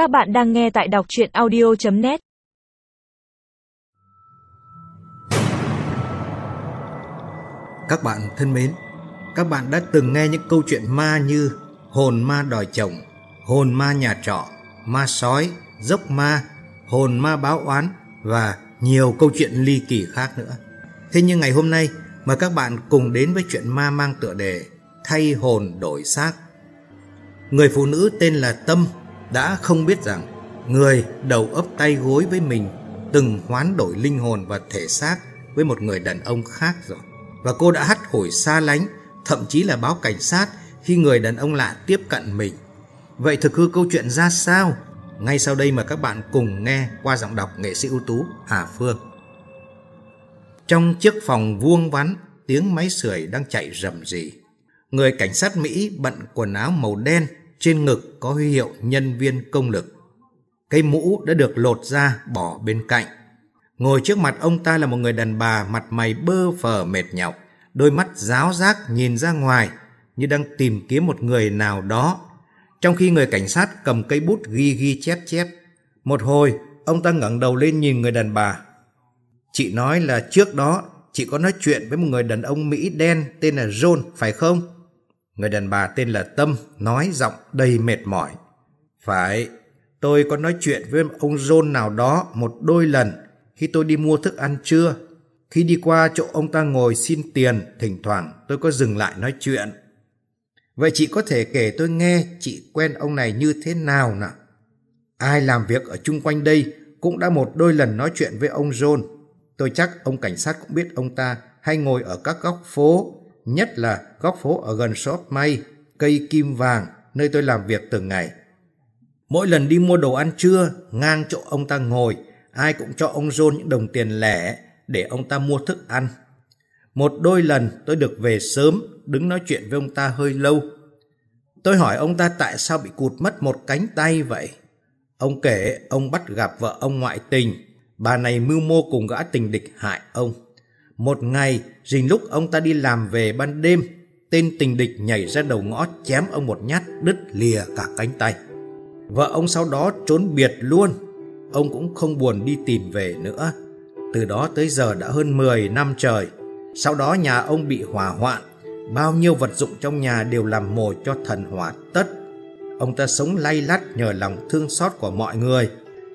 Các bạn đang nghe tại đọc chuyện audio.net Các bạn thân mến, các bạn đã từng nghe những câu chuyện ma như hồn ma đòi chồng, hồn ma nhà trọ, ma sói, dốc ma, hồn ma báo oán và nhiều câu chuyện ly kỳ khác nữa. Thế nhưng ngày hôm nay, mời các bạn cùng đến với chuyện ma mang tựa đề Thay hồn đổi xác. Người phụ nữ tên là Tâm đã không biết rằng người đầu ấp tay gối với mình từng hoán đổi linh hồn và thể xác với một người đàn ông khác rồi. Và cô đã hắt hủi xa lánh, thậm chí là báo cảnh sát khi người đàn ông lạ tiếp cận mình. Vậy thực hư câu chuyện ra sao? Ngay sau đây mà các bạn cùng nghe qua giọng đọc nghệ sĩ ưu tú Hà Phương. Trong chiếc phòng vuông vắn, tiếng máy sưởi đang chạy rầm rì. Người cảnh sát Mỹ bận quần áo màu đen, trên ngực có huy hiệu nhân viên công lực. Cây mũ đã được lột ra bỏ bên cạnh. Ngồi trước mặt ông ta là một người đàn bà mặt mày bơ phờ mệt nhọc, đôi mắt giáo giác nhìn ra ngoài như đang tìm kiếm một người nào đó. Trong khi người cảnh sát cầm cây bút ghi ghi chép chép. Một hồi, ông ta ngẩng đầu lên nhìn người đàn bà. Chị nói là trước đó chị có nói chuyện với một người đàn ông Mỹ đen tên là John, phải không? Người đàn bà tên là Tâm nói giọng đầy mệt mỏi. Phải, tôi có nói chuyện với ông John nào đó một đôi lần khi tôi đi mua thức ăn trưa. Khi đi qua chỗ ông ta ngồi xin tiền, thỉnh thoảng tôi có dừng lại nói chuyện. Vậy chị có thể kể tôi nghe chị quen ông này như thế nào nào? Ai làm việc ở chung quanh đây cũng đã một đôi lần nói chuyện với ông John. Tôi chắc ông cảnh sát cũng biết ông ta hay ngồi ở các góc phố, nhất là góc phố ở gần shop may, cây kim vàng, nơi tôi làm việc từng ngày. Mỗi lần đi mua đồ ăn trưa, ngang chỗ ông ta ngồi, ai cũng cho ông John những đồng tiền lẻ để ông ta mua thức ăn. Một đôi lần tôi được về sớm, đứng nói chuyện với ông ta hơi lâu. Tôi hỏi ông ta tại sao bị cụt mất một cánh tay vậy. Ông kể ông bắt gặp vợ ông ngoại tình, bà này mưu mô cùng gã tình địch hại ông. Một ngày, rình lúc ông ta đi làm về ban đêm, tên tình địch nhảy ra đầu ngõ chém ông một nhát đứt lìa cả cánh tay. Vợ ông sau đó trốn biệt luôn, ông cũng không buồn đi tìm về nữa. Từ đó tới giờ đã hơn 10 năm trời. Sau đó nhà ông bị hỏa hoạn, bao nhiêu vật dụng trong nhà đều làm mồi cho thần hỏa tất. Ông ta sống lay lắt nhờ lòng thương xót của mọi người.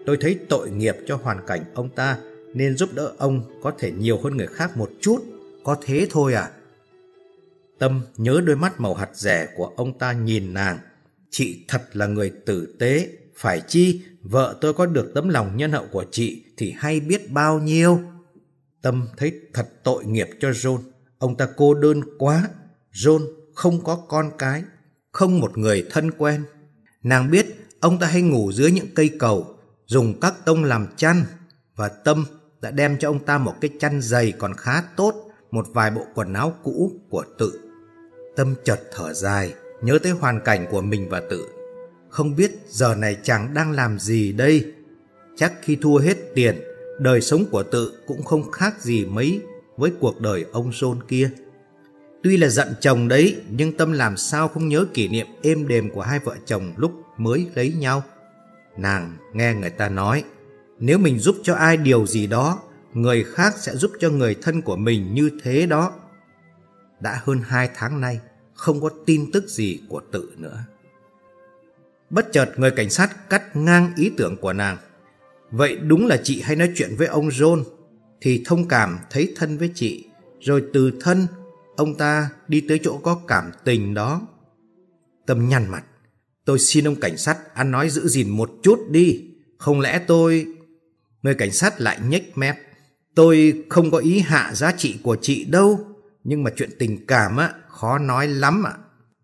Tôi thấy tội nghiệp cho hoàn cảnh ông ta nên giúp đỡ ông có thể nhiều hơn người khác một chút. Có thế thôi à? Tâm nhớ đôi mắt màu hạt rẻ của ông ta nhìn nàng. Chị thật là người tử tế, phải chi vợ tôi có được tấm lòng nhân hậu của chị thì hay biết bao nhiêu. Tâm thấy thật tội nghiệp cho John. Ông ta cô đơn quá. John không có con cái, không một người thân quen. Nàng biết ông ta hay ngủ dưới những cây cầu, dùng các tông làm chăn. Và Tâm đã đem cho ông ta một cái chăn dày còn khá tốt, một vài bộ quần áo cũ của tự. Tâm chợt thở dài, nhớ tới hoàn cảnh của mình và tự. Không biết giờ này chàng đang làm gì đây? Chắc khi thua hết tiền, đời sống của tự cũng không khác gì mấy với cuộc đời ông John kia. Tuy là giận chồng đấy, nhưng Tâm làm sao không nhớ kỷ niệm êm đềm của hai vợ chồng lúc mới lấy nhau. Nàng nghe người ta nói, nếu mình giúp cho ai điều gì đó, người khác sẽ giúp cho người thân của mình như thế đó. Đã hơn hai tháng nay, không có tin tức gì của tự nữa. Bất chợt người cảnh sát cắt ngang ý tưởng của nàng. Vậy đúng là chị hay nói chuyện với ông John, thì thông cảm thấy thân với chị, rồi từ thân ông ta đi tới chỗ có cảm tình đó. Tâm nhăn mặt, tôi xin ông cảnh sát ăn nói giữ gìn một chút đi, không lẽ tôi... Người cảnh sát lại nhếch mép. Tôi không có ý hạ giá trị của chị đâu, nhưng mà chuyện tình cảm á, khó nói lắm ạ.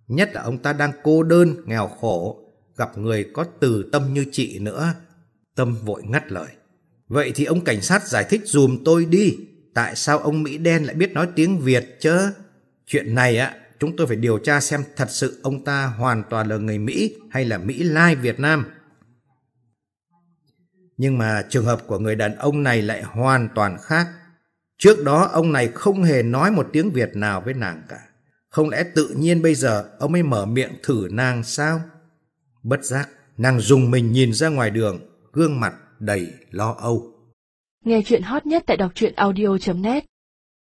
Nhất là ông ta đang cô đơn, nghèo khổ, gặp người có từ tâm như chị nữa. Tâm vội ngắt lời. Vậy thì ông cảnh sát giải thích dùm tôi đi, tại sao ông Mỹ đen lại biết nói tiếng Việt chứ? Chuyện này á, chúng tôi phải điều tra xem thật sự ông ta hoàn toàn là người Mỹ hay là Mỹ Lai Việt Nam. Nhưng mà trường hợp của người đàn ông này lại hoàn toàn khác. Trước đó ông này không hề nói một tiếng Việt nào với nàng cả. Không lẽ tự nhiên bây giờ ông ấy mở miệng thử nàng sao? Bất giác, nàng dùng mình nhìn ra ngoài đường, gương mặt đầy lo âu. Nghe chuyện hot nhất tại đọc truyện audio.net